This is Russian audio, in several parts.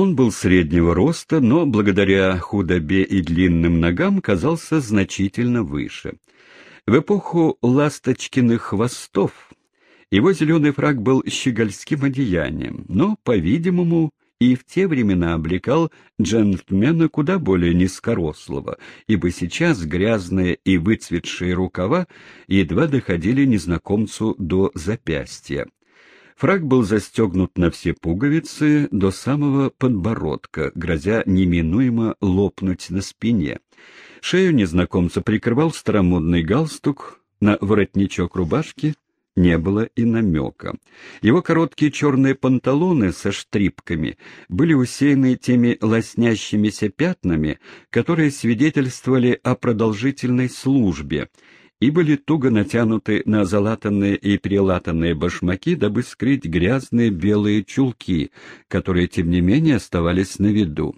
Он был среднего роста, но благодаря худобе и длинным ногам казался значительно выше. В эпоху ласточкиных хвостов его зеленый фраг был щегольским одеянием, но, по-видимому, и в те времена облекал джентльмена куда более низкорослого, ибо сейчас грязные и выцветшие рукава едва доходили незнакомцу до запястья. Фраг был застегнут на все пуговицы до самого подбородка, грозя неминуемо лопнуть на спине. Шею незнакомца прикрывал старомодный галстук, на воротничок рубашки не было и намека. Его короткие черные панталоны со штрипками были усеяны теми лоснящимися пятнами, которые свидетельствовали о продолжительной службе, и были туго натянуты на залатанные и перелатанные башмаки, дабы скрыть грязные белые чулки, которые, тем не менее, оставались на виду.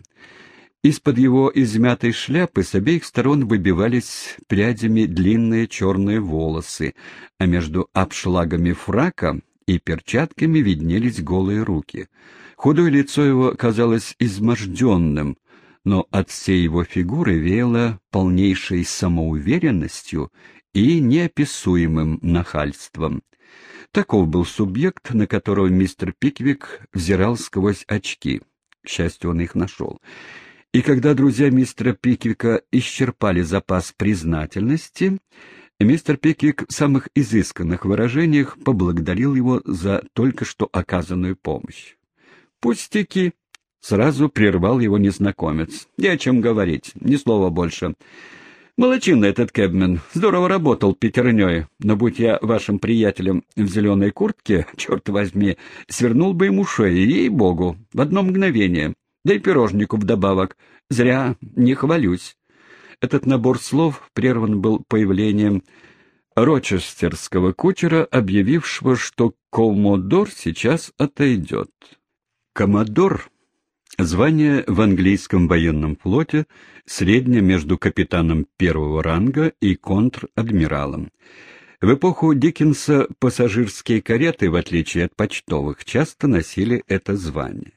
Из-под его измятой шляпы с обеих сторон выбивались прядями длинные черные волосы, а между обшлагами фрака и перчатками виднелись голые руки. Худое лицо его казалось изможденным, но от всей его фигуры веяло полнейшей самоуверенностью и неописуемым нахальством. Таков был субъект, на которого мистер Пиквик взирал сквозь очки. К счастью, он их нашел. И когда друзья мистера Пиквика исчерпали запас признательности, мистер Пиквик в самых изысканных выражениях поблагодарил его за только что оказанную помощь. «Пустяки!» — сразу прервал его незнакомец. «Не о чем говорить, ни слова больше. Молодчина этот Кэбмен, здорово работал пятерней, но будь я вашим приятелем в зеленой куртке, черт возьми, свернул бы ему шею, ей-богу, в одно мгновение, да и пирожнику вдобавок. Зря не хвалюсь. Этот набор слов прерван был появлением рочестерского кучера, объявившего, что Коммодор сейчас отойдет. Коммодор Звание в английском военном флоте среднее между капитаном первого ранга и контр-адмиралом. В эпоху Диккенса пассажирские кареты, в отличие от почтовых, часто носили это звание.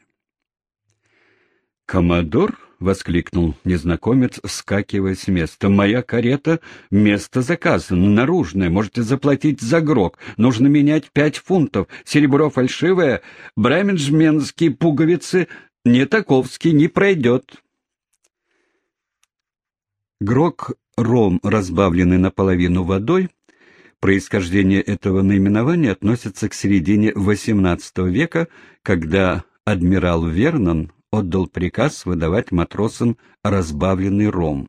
«Коммодор?» — воскликнул незнакомец, вскакивая с места. «Моя карета — место заказано, наружное, можете заплатить за грок. Нужно менять пять фунтов, серебро фальшивое, бременджменские пуговицы не таковский не пройдет. Грок — ром, разбавленный наполовину водой. Происхождение этого наименования относится к середине XVIII века, когда адмирал Вернон отдал приказ выдавать матросам разбавленный ром.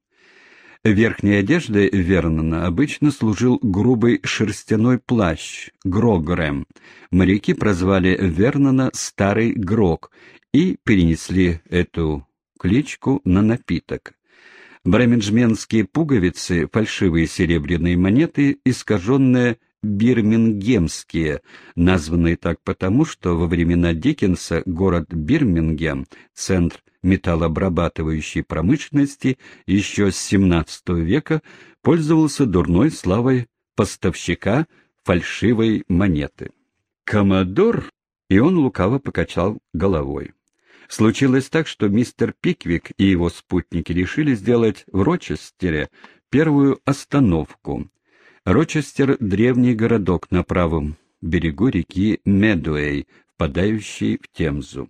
Верхней одеждой Вернона обычно служил грубый шерстяной плащ, грогрем. Моряки прозвали Вернона «старый грог» и перенесли эту кличку на напиток. Бременджменские пуговицы, фальшивые серебряные монеты, искаженные бирмингемские, названные так потому, что во времена Диккенса город Бирмингем, центр металлообрабатывающей промышленности, еще с XVII века пользовался дурной славой поставщика фальшивой монеты. Комодор, и он лукаво покачал головой. Случилось так, что мистер Пиквик и его спутники решили сделать в Рочестере первую остановку. Рочестер — древний городок на правом берегу реки Медуэй, впадающей в Темзу.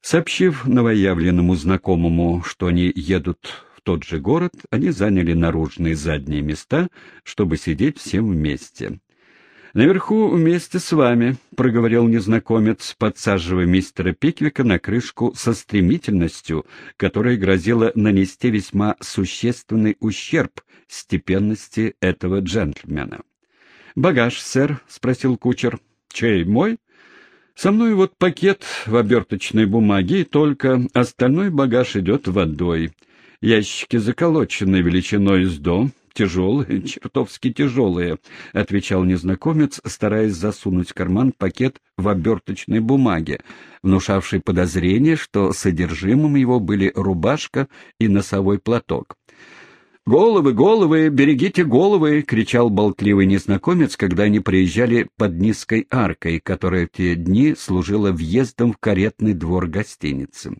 Сообщив новоявленному знакомому, что они едут в тот же город, они заняли наружные задние места, чтобы сидеть всем вместе. «Наверху вместе с вами», — проговорил незнакомец, подсаживая мистера Пиквика на крышку со стремительностью, которая грозила нанести весьма существенный ущерб степенности этого джентльмена. «Багаж, сэр?» — спросил кучер. «Чей, мой?» «Со мной вот пакет в оберточной бумаге, и только остальной багаж идет водой. Ящики заколочены величиной с дом, тяжелые, чертовски тяжелые», — отвечал незнакомец, стараясь засунуть в карман пакет в оберточной бумаге, внушавший подозрение, что содержимым его были рубашка и носовой платок. «Головы, головы, берегите головы!» — кричал болтливый незнакомец, когда они проезжали под низкой аркой, которая в те дни служила въездом в каретный двор гостиницы.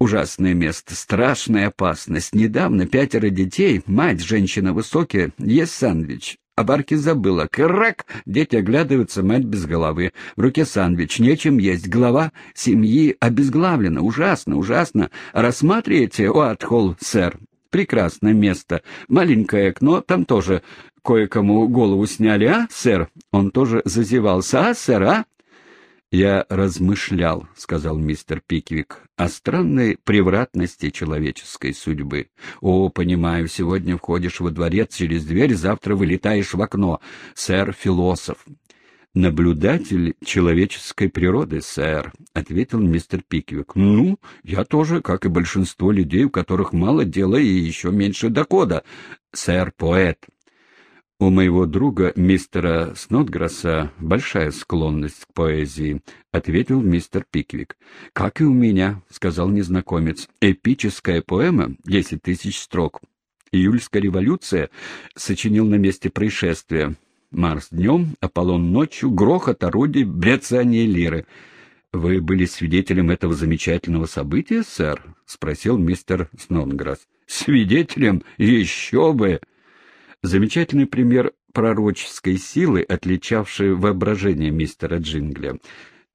Ужасное место, страшная опасность. Недавно пятеро детей, мать, женщина высокая, ест сандвич. Об арке забыла. Крак! Дети оглядываются, мать без головы. В руке сандвич, нечем есть. Голова семьи обезглавлена. Ужасно, ужасно. Рассматриваете, Уатхолл, сэр? Прекрасное место. Маленькое окно, там тоже кое-кому голову сняли, а, сэр? Он тоже зазевался, а, сэр, а? «Я размышлял», — сказал мистер Пиквик, — «о странной превратности человеческой судьбы. О, понимаю, сегодня входишь во дворец через дверь, завтра вылетаешь в окно. Сэр-философ». «Наблюдатель человеческой природы, сэр», — ответил мистер Пиквик. «Ну, я тоже, как и большинство людей, у которых мало дела и еще меньше дохода. Сэр-поэт». У моего друга, мистера Снотграсса, большая склонность к поэзии, — ответил мистер Пиквик. — Как и у меня, — сказал незнакомец. — Эпическая поэма — десять тысяч строк. Июльская революция сочинил на месте происшествия. Марс днем, Аполлон ночью, грохот орудий, брецание лиры. — Вы были свидетелем этого замечательного события, сэр? — спросил мистер Снотграсс. — Свидетелем? Еще бы! — Замечательный пример пророческой силы, отличавшей воображение мистера Джингля.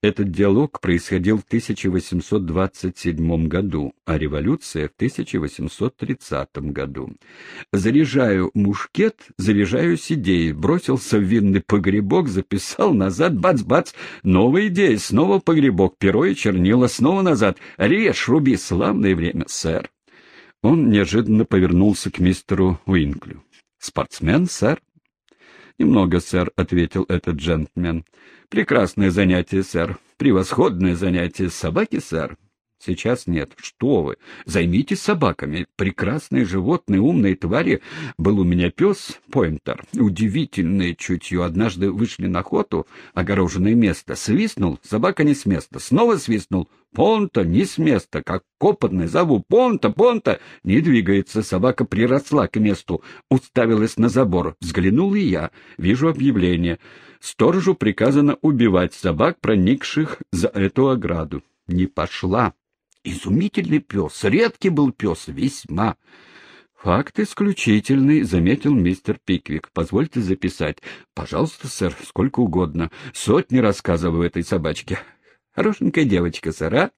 Этот диалог происходил в 1827 году, а революция в 1830 году. Заряжаю мушкет, заряжаю идеей, бросился в винный погребок, записал назад, бац-бац, новая идея, снова погребок, перо и чернила, снова назад, режь, руби, славное время, сэр. Он неожиданно повернулся к мистеру Уинклю. «Спортсмен, сэр?» «Немного, сэр», — ответил этот джентльмен. «Прекрасное занятие, сэр. Превосходное занятие. Собаки, сэр?» Сейчас нет. Что вы? Займитесь собаками. Прекрасные животные, умные твари. Был у меня пес, Пойнтер. Удивительное чутье. Однажды вышли на охоту, огороженное место. Свистнул, собака не с места. Снова свистнул. Понта не с места. Как копотный зову. Понта, понта. Не двигается. Собака приросла к месту. Уставилась на забор. Взглянул и я. Вижу объявление. Сторожу приказано убивать собак, проникших за эту ограду. Не пошла. Изумительный пес, редкий был пес, весьма. Факт исключительный, — заметил мистер Пиквик. Позвольте записать. Пожалуйста, сэр, сколько угодно. Сотни рассказов этой собачке. Хорошенькая девочка, сэр, а?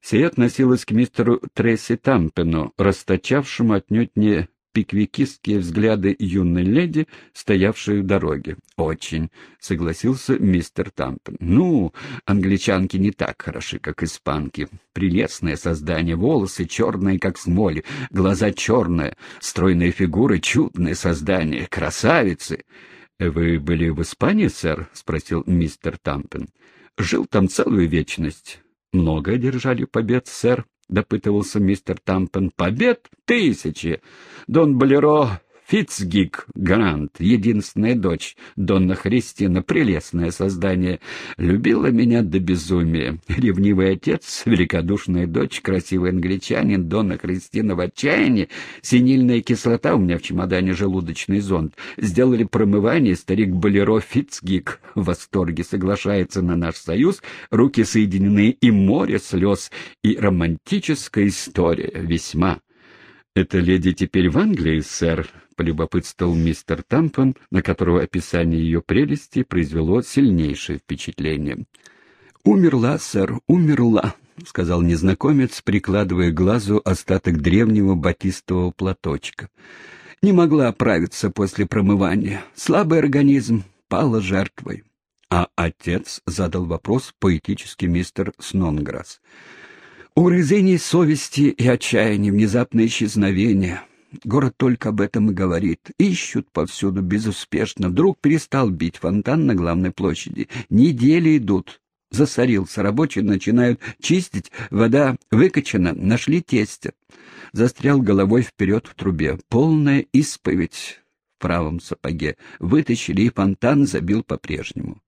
Сей относилась к мистеру Тресси Тампену, расточавшему отнюдь не пиквикистские взгляды юной леди, стоявшей в дороге. «Очень», — согласился мистер Тампен. «Ну, англичанки не так хороши, как испанки. Прелестное создание, волосы черные, как смоль, глаза черные, стройные фигуры, чудное создание, красавицы». «Вы были в Испании, сэр?» — спросил мистер Тампен. «Жил там целую вечность». «Много одержали побед, сэр?» — допытывался мистер Тампен. «Побед тысячи! Дон Болеро Фицгик Грант, единственная дочь, Донна Христина, прелестное создание, любила меня до безумия. Ревнивый отец, великодушная дочь, красивый англичанин, Донна Христина в отчаянии, синильная кислота у меня в чемодане, желудочный зонд. Сделали промывание, старик Болеро Фицгик в восторге соглашается на наш союз, руки соединены и море слез, и романтическая история весьма. «Эта леди теперь в Англии, сэр?» — полюбопытствовал мистер Тампон, на которого описание ее прелести произвело сильнейшее впечатление. «Умерла, сэр, умерла», — сказал незнакомец, прикладывая к глазу остаток древнего батистового платочка. «Не могла оправиться после промывания. Слабый организм, пала жертвой». А отец задал вопрос поэтический мистер Снонграсс. Угрызение совести и отчаяние, внезапное исчезновение. Город только об этом и говорит. Ищут повсюду безуспешно. Вдруг перестал бить фонтан на главной площади. Недели идут. Засорился. Рабочие начинают чистить. Вода выкачана. Нашли тестя. Застрял головой вперед в трубе. Полная исповедь в правом сапоге. Вытащили, и фонтан забил по-прежнему.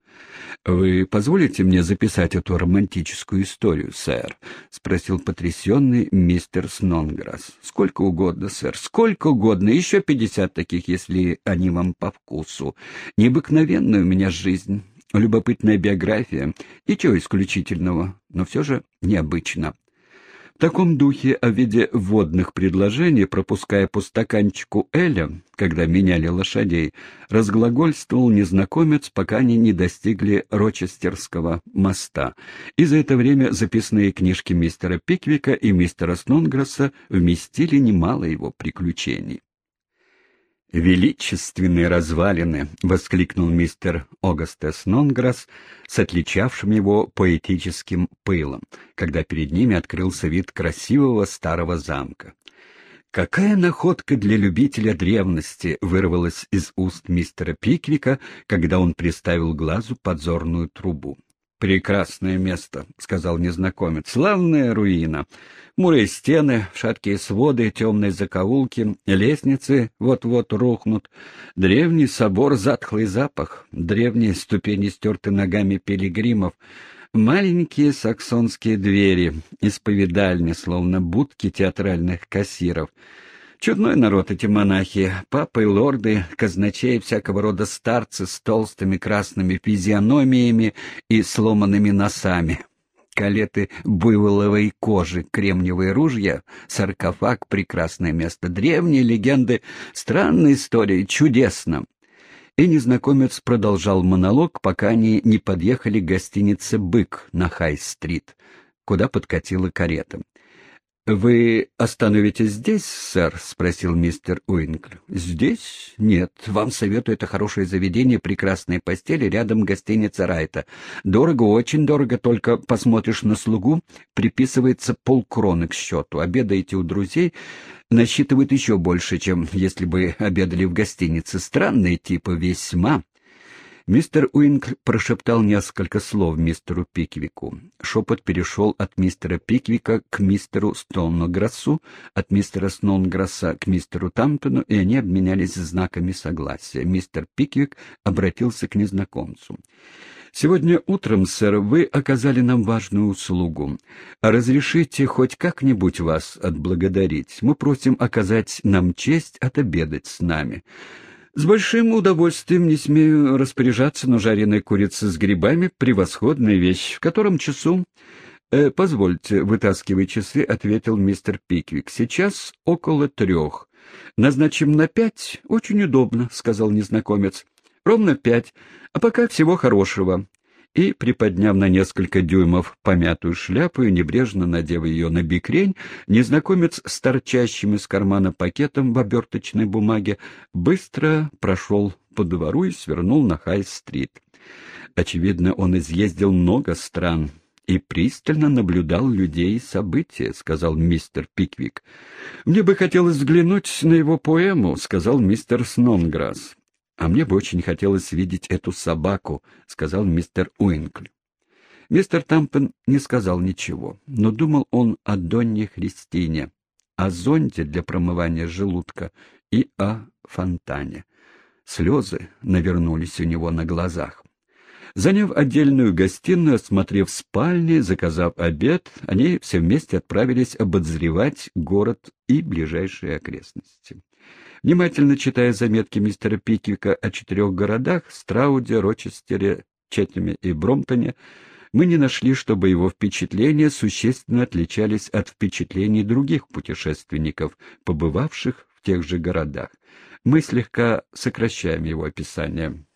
«Вы позволите мне записать эту романтическую историю, сэр?» — спросил потрясенный мистер Снонграсс. «Сколько угодно, сэр, сколько угодно, еще пятьдесят таких, если они вам по вкусу. Необыкновенная у меня жизнь, любопытная биография, ничего исключительного, но все же необычно». В таком духе, о виде водных предложений, пропуская по стаканчику Эля, когда меняли лошадей, разглагольствовал незнакомец, пока они не достигли Рочестерского моста. И за это время записные книжки мистера Пиквика и мистера Снонграсса вместили немало его приключений. «Величественные развалины!» — воскликнул мистер Огастес Нонграсс с отличавшим его поэтическим пылом, когда перед ними открылся вид красивого старого замка. «Какая находка для любителя древности!» — вырвалась из уст мистера Пиквика, когда он приставил глазу подзорную трубу. «Прекрасное место», — сказал незнакомец. «Славная руина. Мурые стены, шаткие своды, темные закоулки, лестницы вот-вот рухнут. Древний собор, затхлый запах, древние ступени стерты ногами пилигримов, маленькие саксонские двери, исповедальни, словно будки театральных кассиров — Чудной народ эти монахи, папы лорды, казначеи, всякого рода старцы с толстыми красными физиономиями и сломанными носами. Калеты буйволовой кожи, кремниевые ружья, саркофаг — прекрасное место. Древние легенды, странная история, чудесно. И незнакомец продолжал монолог, пока они не подъехали к гостинице «Бык» на Хай-стрит, куда подкатила карета. «Вы остановитесь здесь, сэр?» — спросил мистер Уинкл. «Здесь? Нет. Вам советую это хорошее заведение, прекрасные постели, рядом гостиница Райта. Дорого, очень дорого, только посмотришь на слугу, приписывается полкроны к счету. Обедаете у друзей, насчитывает еще больше, чем если бы обедали в гостинице. Странные типы, весьма. Мистер Уинг прошептал несколько слов мистеру Пиквику. Шепот перешел от мистера Пиквика к мистеру Стоунграссу, от мистера Сноунграсса к мистеру Тамптону, и они обменялись знаками согласия. Мистер Пиквик обратился к незнакомцу. «Сегодня утром, сэр, вы оказали нам важную услугу. Разрешите хоть как-нибудь вас отблагодарить. Мы просим оказать нам честь отобедать с нами». С большим удовольствием не смею распоряжаться, но жареная курица с грибами — превосходная вещь. В котором часу? Э, — Позвольте, вытаскивай часы, — ответил мистер Пиквик. — Сейчас около трех. — Назначим на пять? Очень удобно, — сказал незнакомец. — Ровно пять. А пока всего хорошего и, приподняв на несколько дюймов помятую шляпу и небрежно надев ее на бикрень, незнакомец с торчащим из кармана пакетом в оберточной бумаге быстро прошел по двору и свернул на Хай-стрит. Очевидно, он изъездил много стран и пристально наблюдал людей и события, — сказал мистер Пиквик. — Мне бы хотелось взглянуть на его поэму, — сказал мистер Снонграсс. «А мне бы очень хотелось видеть эту собаку», — сказал мистер Уинкль. Мистер Тампен не сказал ничего, но думал он о Донне Христине, о зонте для промывания желудка и о фонтане. Слезы навернулись у него на глазах. Заняв отдельную гостиную, осмотрев спальни, заказав обед, они все вместе отправились обозревать город и ближайшие окрестности. Внимательно читая заметки мистера Пиквика о четырех городах — Страуде, Рочестере, Четнеме и Бромтоне, мы не нашли, чтобы его впечатления существенно отличались от впечатлений других путешественников, побывавших в тех же городах. Мы слегка сокращаем его описание.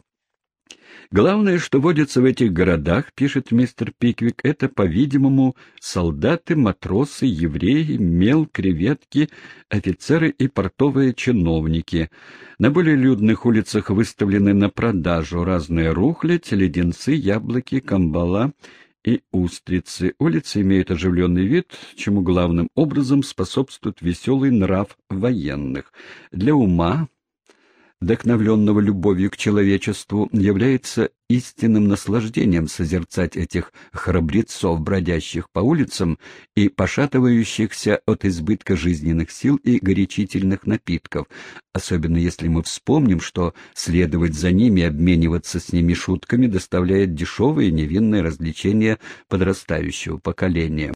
Главное, что водится в этих городах, пишет мистер Пиквик, это, по-видимому, солдаты, матросы, евреи, мел, креветки, офицеры и портовые чиновники. На более людных улицах выставлены на продажу разные рухлядь, леденцы, яблоки, камбала и устрицы. Улицы имеют оживленный вид, чему главным образом способствует веселый нрав военных. Для ума вдохновленного любовью к человечеству, является истинным наслаждением созерцать этих храбрецов, бродящих по улицам и пошатывающихся от избытка жизненных сил и горячительных напитков, особенно если мы вспомним, что следовать за ними и обмениваться с ними шутками доставляет дешевое невинное развлечение подрастающего поколения.